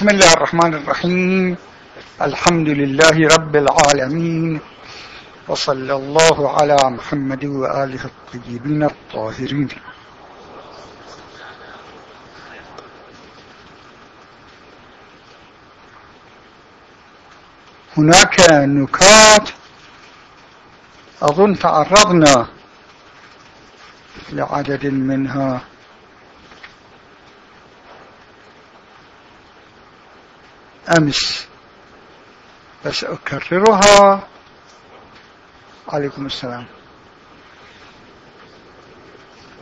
بسم الله الرحمن الرحيم. الحمد لله رب العالمين. وصلى الله على محمد وآله الطيبين الطاهرين. هناك نكات أظن تعرضنا لعدد منها. أمس. بس أكررها. عليكم السلام.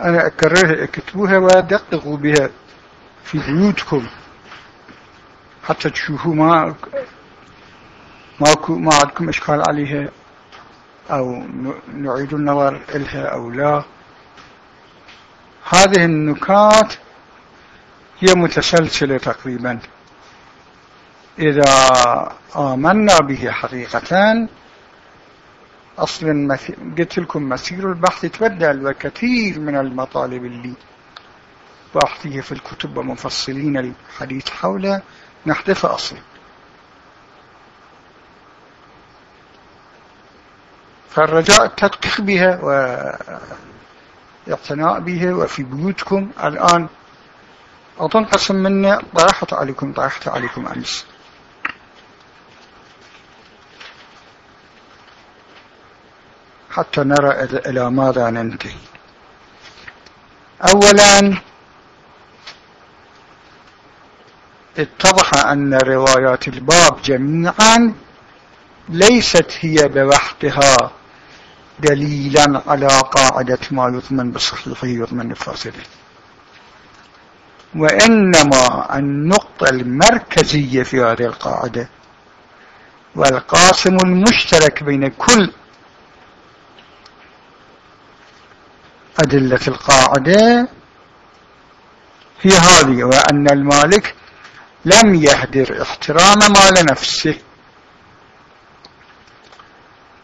أنا أكررها أكتبوها ودققوا بها في بيوتكم. حتى تشوفوا ما ماكو ما عندكم إشكال عليها أو نعيد النظر إلها أو لا. هذه النكات هي متسلسلة تقريبا. إذا آمنا به حقيقة أصلا قلت لكم مسير البحث تبدل وكثير من المطالب اللي باحثيه في الكتب ومفصلين الحديث حوله نحذفها أصلا فالرجاء التدقيق بها واعتناء بها وفي بيوتكم. الآن أظن قسم مني طرحت عليكم طرحت عليكم أمس. حتى نرى إلى ماذا ننتهي. أولا اتضح أن روايات الباب جميعا ليست هي بوحدها دليلا على قاعدة ما يضمن بصحيحه يضمن بفاسده وإنما النقطة المركزية في هذه القاعدة والقاسم المشترك بين كل أدلة القاعدة هي هذه وأن المالك لم يهدر احترام مال نفسه.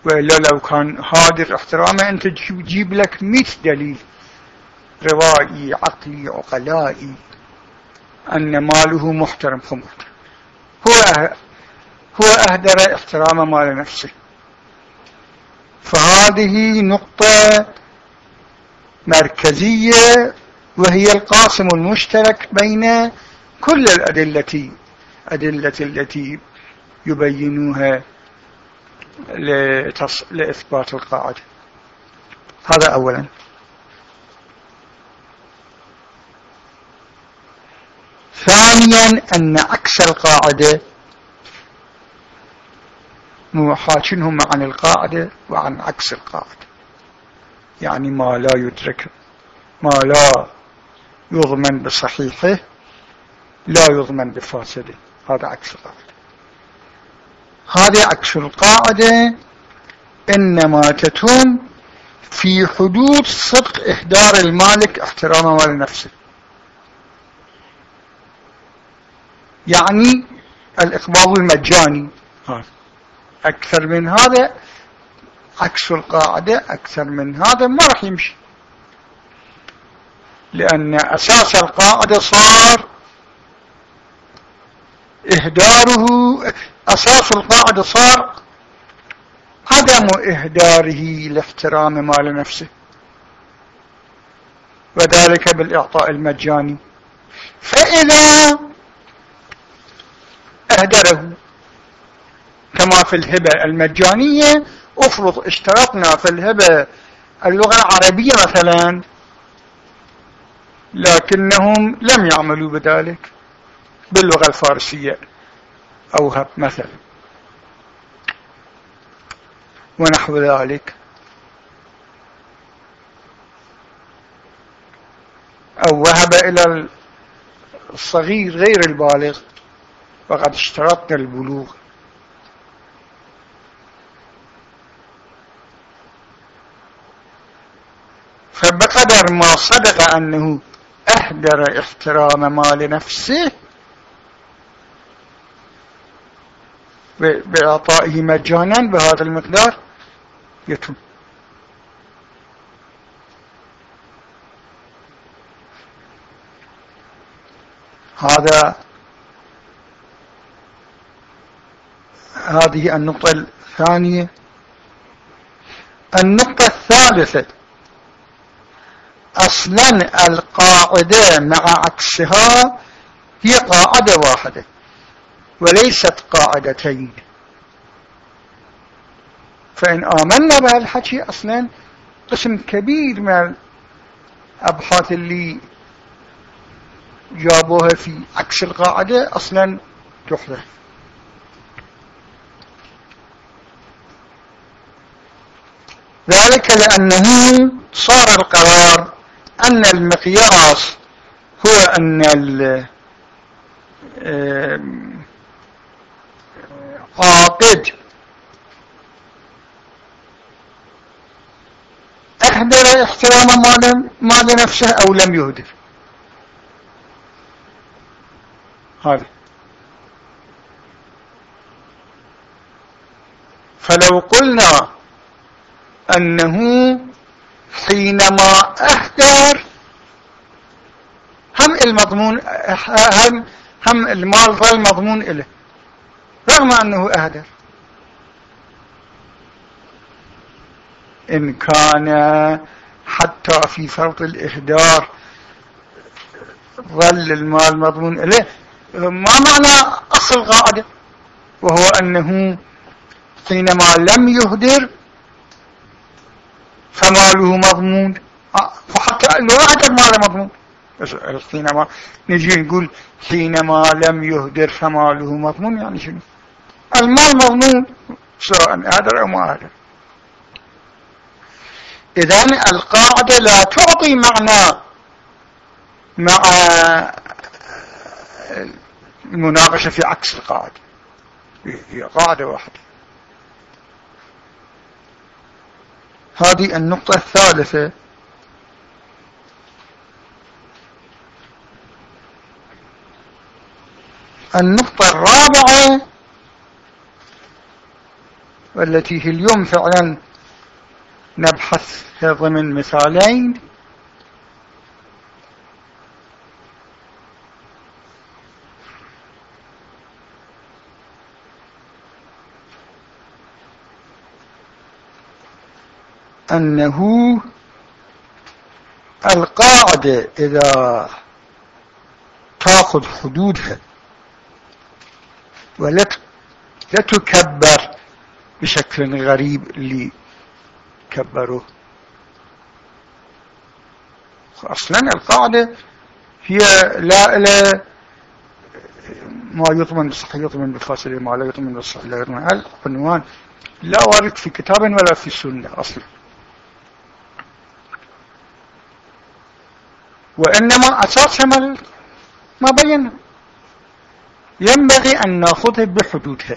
وإلا لو كان هادر احترامه أنت تجيب لك مئة دليل روائي عقلي عقلائي أن ماله محترم. خمرت هو هو أهدر احترام مال نفسه. فهذه نقطة مركزية وهي القاسم المشترك بين كل الأدلة أدلة التي يبينوها لإثبات القاعدة. هذا أولا. ثانيا أن عكس القاعدة محاكنهم عن القاعدة وعن عكس القاعدة. يعني ما لا يدرك ما لا يضمن بصحيحه لا يضمن بفاسده. هذا عكس القاعدة. هذا عكس القاعدة إنما تتم في حدود صدق إهدار المالك احترام مال نفسه. يعني الإقباض المجاني. أكثر من هذا عكس القاعدة أكثر من هذا ما راح يمشي. لأن أساس القاعدة صار إهداره أساس القاعدة صار عدم إهداره لاحترام مال نفسه. وذلك بالإعطاء المجاني. فإذا أهدره كما في الهبة المجانية أفرض اشترطنا في الهبة اللغة العربية مثلا لكنهم لم يعملوا بذلك باللغة الفارسية أوهب مثلا. ونحو ذلك. أو وهب إلى الصغير غير البالغ وقد اشترطنا البلوغ. فبقدر ما صدق أنه أهدر احترام مال نفسه بإعطائه مجانا بهذا المقدار يتم هذا هذه النقطة الثانية. النقطة الثالثة. أصلا القاعدة مع عكسها هي قاعدة واحدة وليست قاعدتين. فإن آمنا بهالحكي أصلا قسم كبير من الأبحاث اللي جابوها في عكس القاعدة أصلا تحدث. ذلك لأنه صار القرار أن المقياس هو أن العاقد أهدر احترام مال نفسه أو لم يهدر هذا. فلو قلنا أنه حينما أهدر هم المضمون هم, هم المال ظل مضمون إله رغم أنه أهدر. إن كان حتى في فرط الإهدار ظل المال مضمون إليه ما معنى أصل قاعدة وهو أنه حينما لم يهدر فماله مضمون. فحتى لو أهدر ماله مضمون. حينما نجي نقول حينما لم يهدر فماله مضمون يعني شنو؟ المال مضمون سواء أهدر أو ما أهدر إذن القاعدة لا تعطي معنى مع المناقشة في عكس القاعدة. هي قاعدة واحدة. هذه النقطة الثالثة. النقطة الرابعة والتي هي اليوم فعلا نبحث ضمن مثالين. أنه القاعدة إذا تأخذ حدودها ولا تكبر بشكل غريب اللي كبروه. أصلا القاعدة هي لا إلى ما يطمن بالصحيح يطمن بالفاصل ما لا يطمن بالصحيح لا يطمن العنوان لا وارد في كتاب ولا في السنة أصلا؟ وإنما أساسها ما بينا. ينبغي أن نأخذها بحدودها.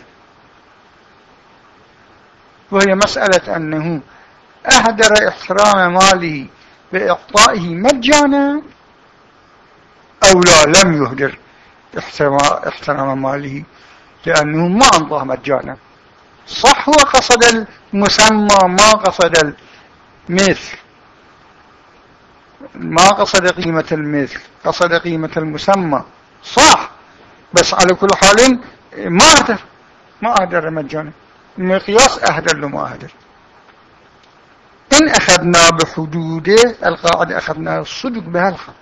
وهي مسألة أنه أهدر إحترام ماله بإعطائه مجانا أو لا لم يهدر احترام ماله لأنه ما أنطاه مجانا. صح هو قصد المسمى ما قصد المثل. ما قصد قيمة المثل قصد قيمة المسمى. صح بس على كل حال ما أهدر ما أهدر مجانا المقياس أهدر له ما أهدر. إن أخذنا بحدوده القاعدة أخذنا الصدق بهالحق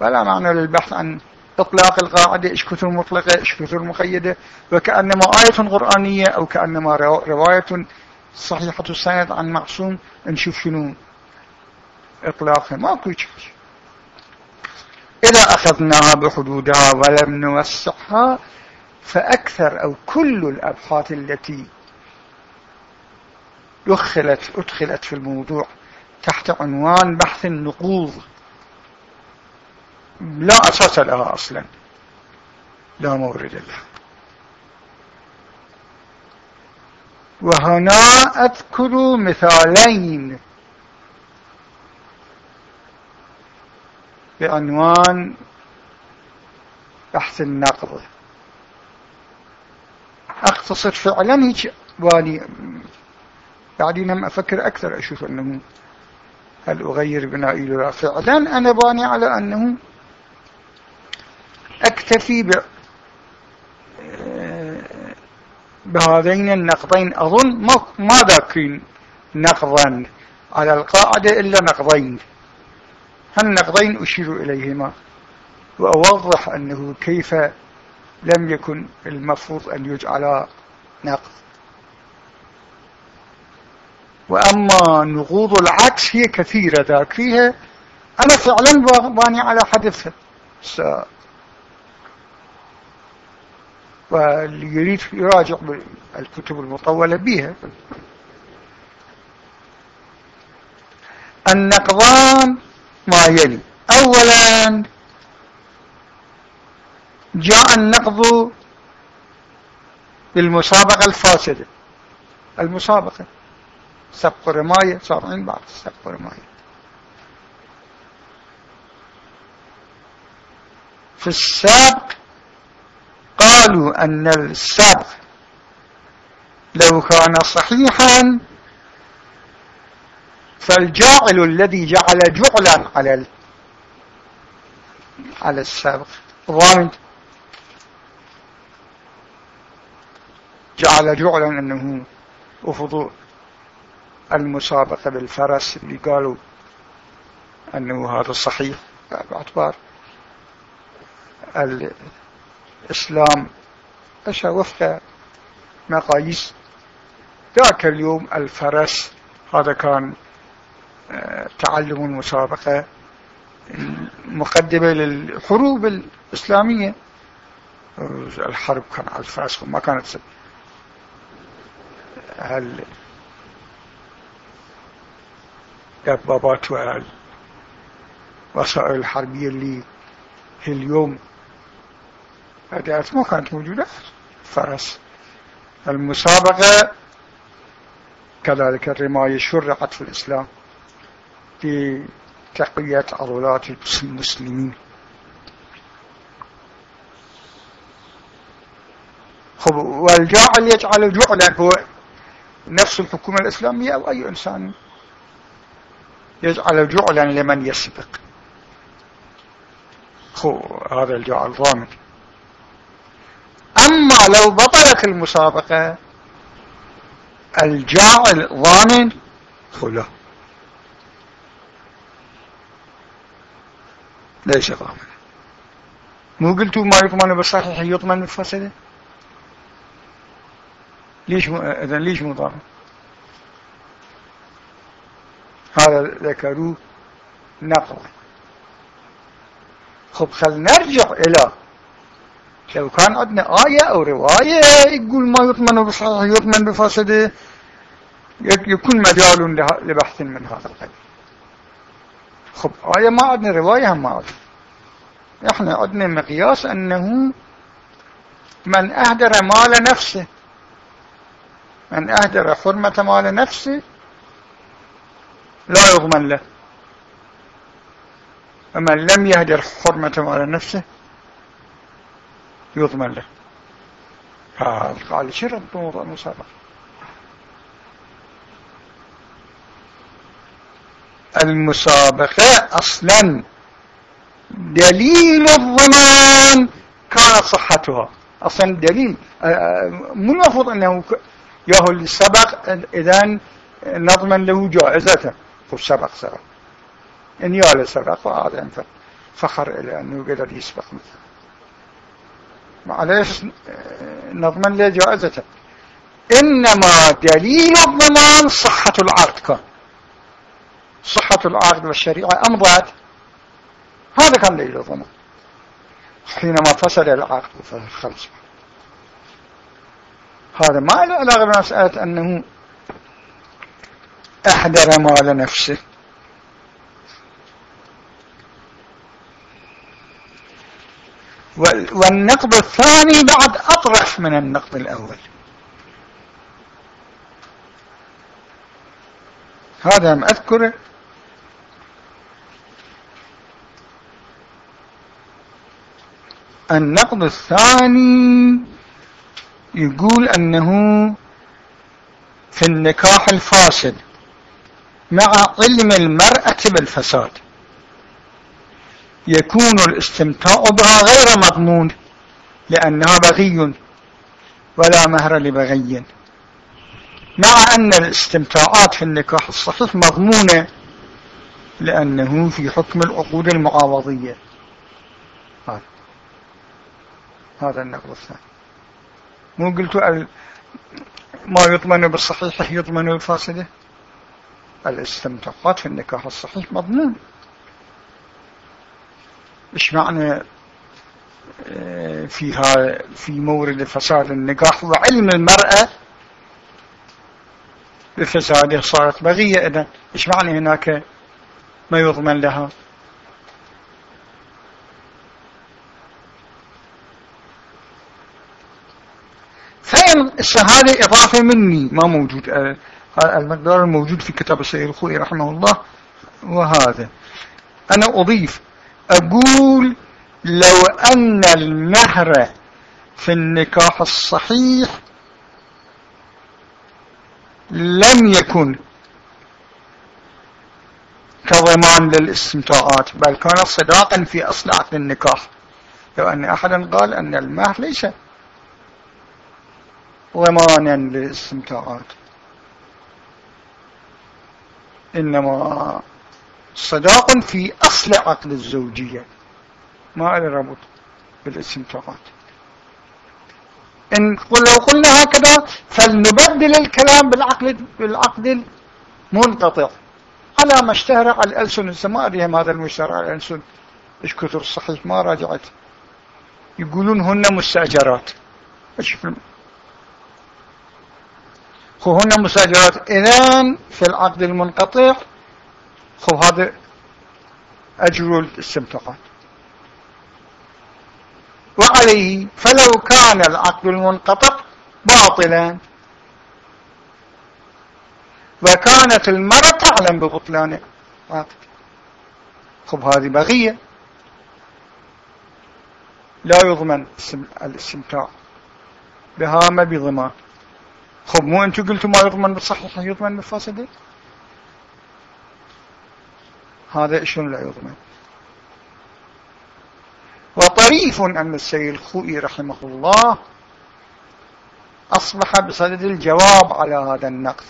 فلا معنى للبحث عن إطلاق القاعدة إيش كثر مطلقة إيش كثر مقيدة وكأنما آية قرآنية أو كأنما رواية صحيحة السند عن معصوم. نشوف شنو إطلاقها ماكو شيء إذا أخذناها بحدودها ولم نوسعها فأكثر أو كل الأبحاث التي دخلت أدخلت في الموضوع تحت عنوان بحث النقوض. لا أساس لها أصلا. لا مورد لها. وهنا أذكر مثالين. بعنوان بحث النقض. أختصر فعلا هيك واني بعدين هم أفكر أكثر أشوف أنه هل أغير بنائي له فعلا. أنا باني على أنه أكتفي ب بهذين النقضين. أظن ما ذاكرين نقضا على القاعدة إلا نقضين. هالنقضين أشير إليهما وأوضح أنه كيف لم يكن المفروض أن يجعل نقض. وأما نقوض العكس هي كثيرة ذاكريها أنا فعلا باني على حدثها واللي يريد يراجع الكتب المطولة بها. النقضان ما يلي أولا جاء النقض بالمسابقة الفاسدة. المسابقة. سبق رماية صارعين بعض سبق رماية. في السابق قالوا أن السابق لو كان صحيحا فالجاعل الذي جعل جعلا على على السابق. ضامن جعل جعلا أنه أفضوا المسابقة بالفرس. اللي قالوا أنه هذا صحيح. باعتبار الإسلام أشى وفق مقاييس. ذاك اليوم الفرس هذا كان تعلم المسابقة مقدمة للحروب الإسلامية. الحرب كان على الفرس ما كانت هل الدبابات والوسائل الحربية اللي اليوم أداة ما كانت موجودة؟ فرس المسابقة كذلك الرماية شرعت في الإسلام. في تقوية عضلات المسلمين. والجاعل يجعل جعلا هو نفس الحكومة الإسلامية أو أي إنسان يجعل جعلا لمن يسبق. هو هذا الجعل ضامن أما لو بطلت المسابقة الجاعل ضامن خلا ليس ضامن مو قلتوا ما يضمن بالصحيح يضمن بالفاسدة ليش م... اذا ليش مو ضامن؟ هذا ذكروه نقض خب خل نرجع إلى لو كان عندنا آية أو رواية يقول ما يطمن بصحيح يطمن بفاسده يكون مجال لبحث من هذا القبيل. خب آية ما عندنا رواية هم ما عندنا إحنا عندنا مقياس أنه من أهدر مال نفسه من أهدر حرمة مال نفسه لا يضمن له. ومن لم يهدر حرمة مال نفسه يضمن له. قال شرط بموضوع المسابقة المسابقة أصلا. دليل الضمان كانت صحتها. أصلا دليل. آه، آه، مو المفروض أنه ياهو اللي سبق إذن نضمن له جائزته. سبق سبق. إن ياله سبق وهذا فخر إلى أنه قدر يسبق مثله معليش نضمن له جائزته. إنما دليل الضمان صحة العقد كان. صحة العقد والشريعة أمضت هذا كان الضمان حينما فصل العقد فخلص هذا ما له علاقة بمسألة أنه أحضر مال نفسه. والنقد الثاني بعد أطرح من النقد الأول. هذا ما أذكره. النقد الثاني يقول أنه في النكاح الفاسد مع علم المرأة بالفساد. يكون الاستمتاع بها غير مضمون لأنها بغي ولا مهر لبغي. مع أن الاستمتاعات في النكاح الصحيح مضمونة لأنه في حكم العقود المعاوضية. هذا النقل الثاني. مو قلت ما يضمن بالصحيح يضمن بالفاسدة؟ الاستمتاعات في النكاح الصحيح مضمون. إيش معنى آه، فيها في مورد فساد النكاح وعلم المرأة بفساده صارت بغية إذن؟ إيش معنى هناك ما يضمن لها؟ فإن هذه إضافة مني ما موجود. آه، المقدار الموجود في كتاب السيد الخوي رحمه الله وهذا أنا أضيف أقول لو أن المهر في النكاح الصحيح لم يكن كضمان للاستمتاعات بل كان صداقا في أصل عقد النكاح. لو أن أحدا قال أن المهر ليس ضمانا للاستمتاعات إنما صداق في أصل عقد الزوجية. ما له ربط بالاستمتاعات. إن لو قلنا هكذا فلنبدل الكلام بالعقد بالعقد المنقطع. على ما اشتهر على الألسن ما أدري هذا المشتهر على الألسن. إيش كثر الصحيح ما راجعت. يقولون هن مستأجرات. أشوف هن مستأجرات إذن في العقد المنقطع خو هذا أجر الاستمتاعات. وعليه فلو كان العقد المنقطع باطلا. وكانت المرأة تعلم ببطلانه خب هذه بغية. لا يضمن الاستمتاع. بها ما بضمان خب مو انتو قلتوا ما يضمن بالصحيح يضمن بالفاسدة هذا شنو لا يضمن؟ وطريف أن السيد الخوئي رحمه الله أصبح بصدد الجواب على هذا النقد.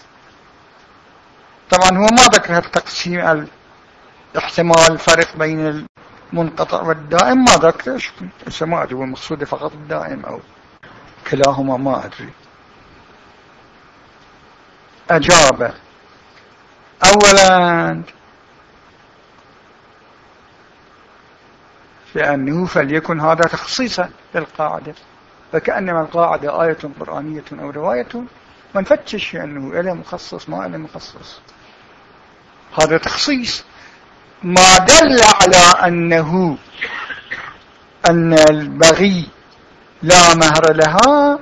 طبعا هو ما ذكر التقسيم احتمال الفرق بين المنقطع والدائم ما ذكر ما أدري هو المقصود فقط الدائم أو كلاهما ما أدري. أجاب أولا لأنه فليكن هذا تخصيصا للقاعدة. فكأنما القاعدة آية قرآنية أو رواية ما نفتش أنه إلى مخصص ما إلى مخصص. هذا تخصيص. ما دل على أنه أن البغي لا مهر لها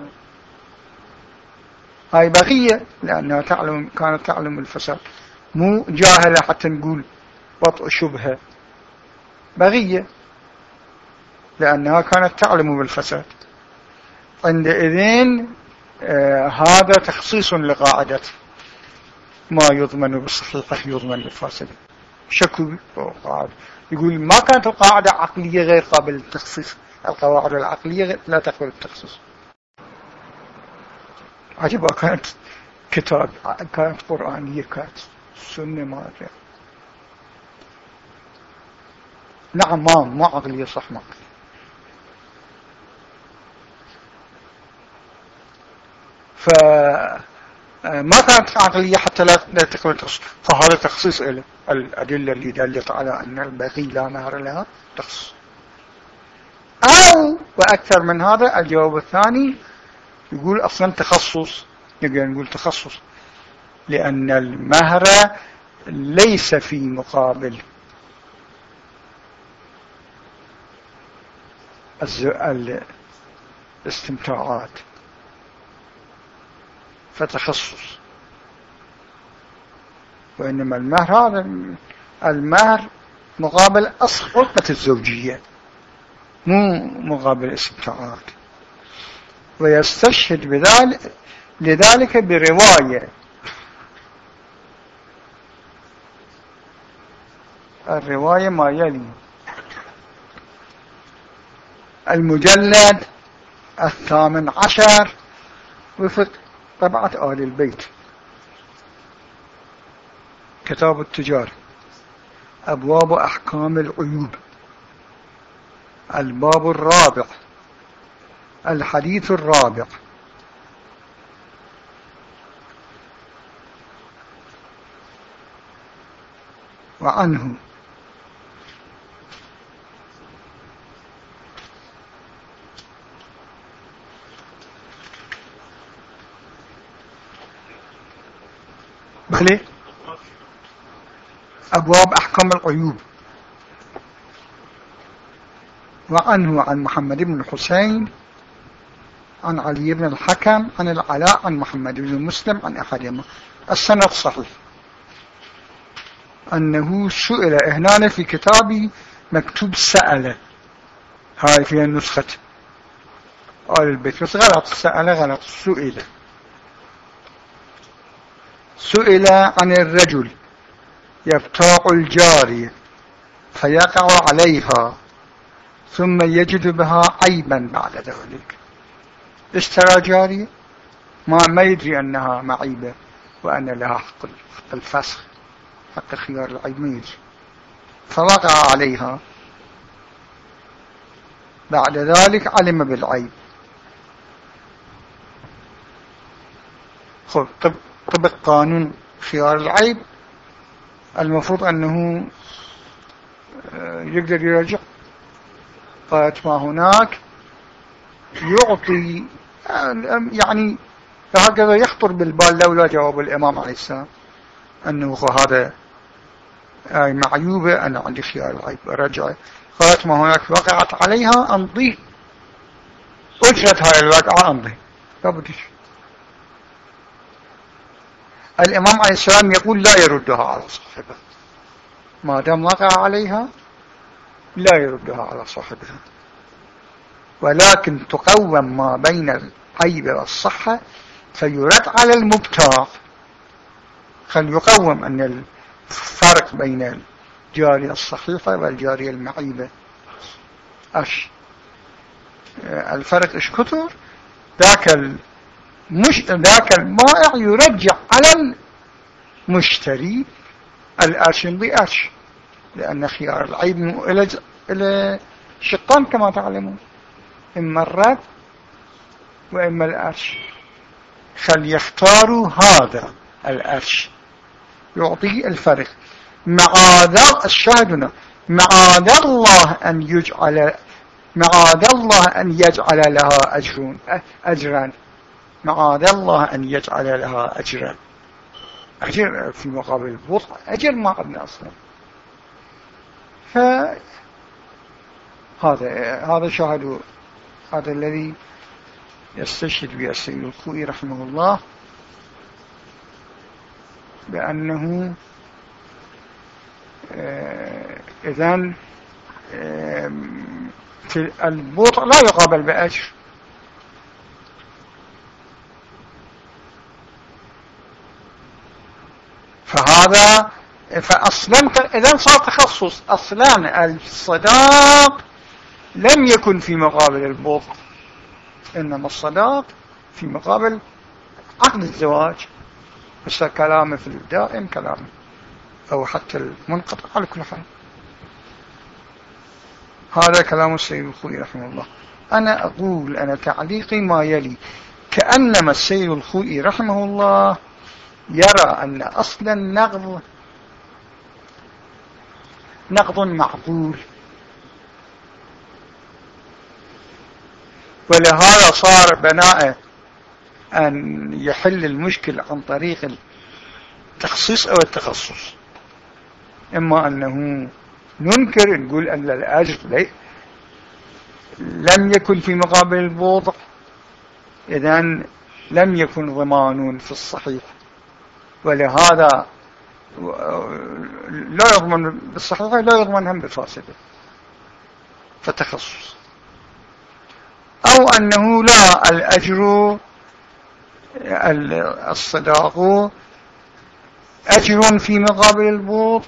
هاي بغية لأنها تعلم كانت تعلم الفساد. مو جاهلة حتى نقول وطء شبهة. بغية لأنها كانت تعلم بالفساد. عندئذ آه هذا تخصيص لقاعدة ما يضمن بالصحيح يضمن بالفاسد شكو قاعدة؟ يقول ما كانت القاعدة عقلية غير قابلة للتخصيص. القواعد العقلية لا تقبل التخصيص. عجبا كانت كتاب كانت قرآنية كانت سنة ما أدري نعم ما ما عقلية صح ما فما كانت عقلية حتى لا تخصيص فهذا تخصيص الأدلة اللي دلت على أن البغي لا مهر لها تخصيص أو وأكثر من هذا الجواب الثاني يقول أصلا تخصص نقدر نقول تخصص لأن المهر ليس في مقابل الاستمتاعات. فتخصص. وإنما المهر هذا المهر مقابل أصل رتبة الزوجية مو مقابل استمتاعات ويستشهد بذلك لذلك برواية. الرواية ما يلي. المجلد الثامن عشر وفق طبعة آل البيت. كتاب التجار أبواب أحكام العيوب. الباب الرابع. الحديث الرابع. وعنه. بخلي أبواب أحكام العيوب. وعنه عن محمد بن الحسين عن علي بن الحكم عن العلاء عن محمد بن مسلم عن أحدهما السند صحيح. أنه سئل هنا في كتابه مكتوب سأل. هاي في النسخة. آل البيت بس غلط سأل غلط سئل. سئل عن الرجل يبتاع الجارية فيقع عليها ثم يجد بها عيبا بعد ذلك. اشترى جارية ما, ما يدري أنها معيبة وأن لها حق الفسخ حق خيار العيب ما يدري فوقع عليها. بعد ذلك علم بالعيب. خب طبق قانون خيار العيب. المفروض أنه آه، يقدر يرجع قالت ما هناك؟ يعطي يعني هكذا يخطر بالبال لولا جواب الإمام عليه السلام أنه هذا معيوبة أنا عندي خيار العيب رجع. قالت ما هناك وقعت عليها أمضي. أجرت هاي الوقعة أمضي. لا بديش الإمام عليه السلام يقول لا يردها على صاحبه ما دام وقع عليها لا يردها على صاحبها. ولكن تقوم ما بين العيب والصحة فيرد على المبتاع خل يقوم أن الفرق بين الجارية الصحيحة والجارية المعيبة. أش الفرق إيش كثر؟ ذاك المش ذاك المائع يرجع على المشتري الأرش بأرش لأن خيار العيب إلى إلى شقان كما تعلمون. إما الرد وإما الأرش. فليختاروا هذا الأرش. يعطي الفرق. معاذ الشاهدنا معاذ الله أن يجعل معاذ الله أن يجعل لها أجرون أجرا معاذ الله أن يجعل لها أجرا أجر في مقابل البطء أجر ما عندنا أصلا. فهذا هذا شاهد هذا الذي يستشهد به السيد الخوئي رحمه الله بأنه آه، إذن في البطء لا يقابل بأجر فهذا فأصلا إذا صار تخصص أصلا الصداق لم يكن في مقابل البطء إنما الصداق في مقابل عقد الزواج. بس كلامه في الدائم كلامه أو حتى المنقطع على كل حال. هذا كلام السيد الخوي رحمه الله. أنا أقول أنا تعليقي ما يلي. كأنما السيد الخوي رحمه الله يرى أن أصل النقض نقض معقول. ولهذا صار بناء أن يحل المشكل عن طريق التخصيص أو التخصص. إما أنه ننكر نقول أن الأجر لم يكن في مقابل البوضع. إذن لم يكن ضمان في الصحيح. ولهذا لا يضمن بالصحيح لا يضمن هم بالفاسدة فتخصص. أو أنه لا الأجر الصداق أجر في مقابل البوض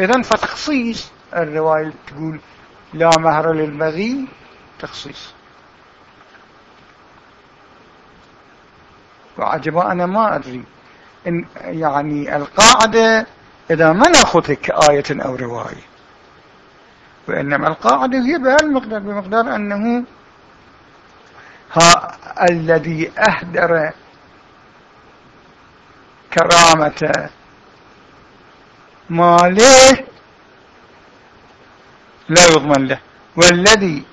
إذن فتخصيص الرواية تقول لا مهر للبغي تخصيص. وعجبا أنا ما أدري إن يعني القاعدة إذا ما نأخذها كآية أو رواية. وإنما القاعدة هي بهالمقدار بمقدار أنه ها الذي أهدر كرامة ماله لا يضمن له. والذي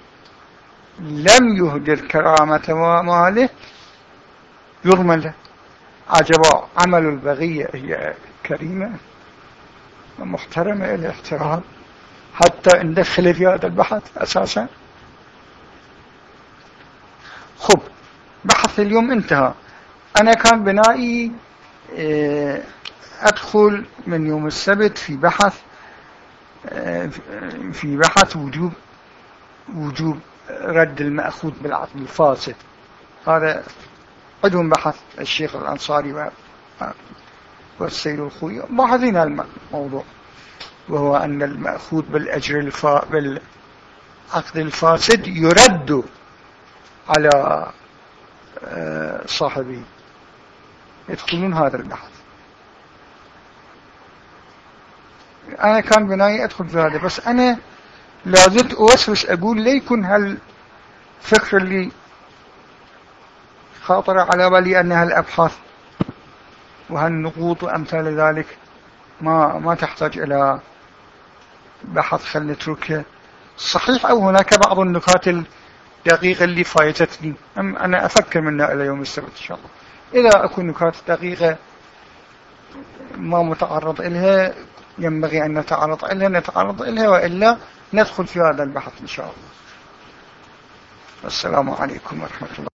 لم يهدر كرامة ماله يضمن له. عجبا عمل البغية هي كريمة ومحترمة الاحترام حتى ندخل في هذا البحث أساسا. خب بحث اليوم انتهى. أنا كان بنائي آه، أدخل من يوم السبت في بحث آه، في بحث وجوب وجوب رد المأخوذ بالعقل الفاسد. هذا عندهم بحث الشيخ الأنصاري والسيد الخوي. باحثين الموضوع وهو أن المأخوذ بالأجر الفا بالعقد الفاسد يرد على آه، صاحبه يدخلون هذا البحث. أنا كان بناي أدخل في هذا بس أنا لازلت أوسوس أقول ليكن هالفكر اللي خاطر على بالي أن هالأبحاث وهالنقوط وأمثال ذلك ما ما تحتاج إلى بحث خل نتركه. صحيح أو هناك بعض النكات الدقيقة اللي فايتتني. أنا أفكر منها إلى يوم السبت إن شاء الله. إذا أكون نكات دقيقة ما متعرض إلها ينبغي أن نتعرض إلها نتعرض إلها وإلا ندخل في هذا البحث إن شاء الله. السلام عليكم ورحمة الله.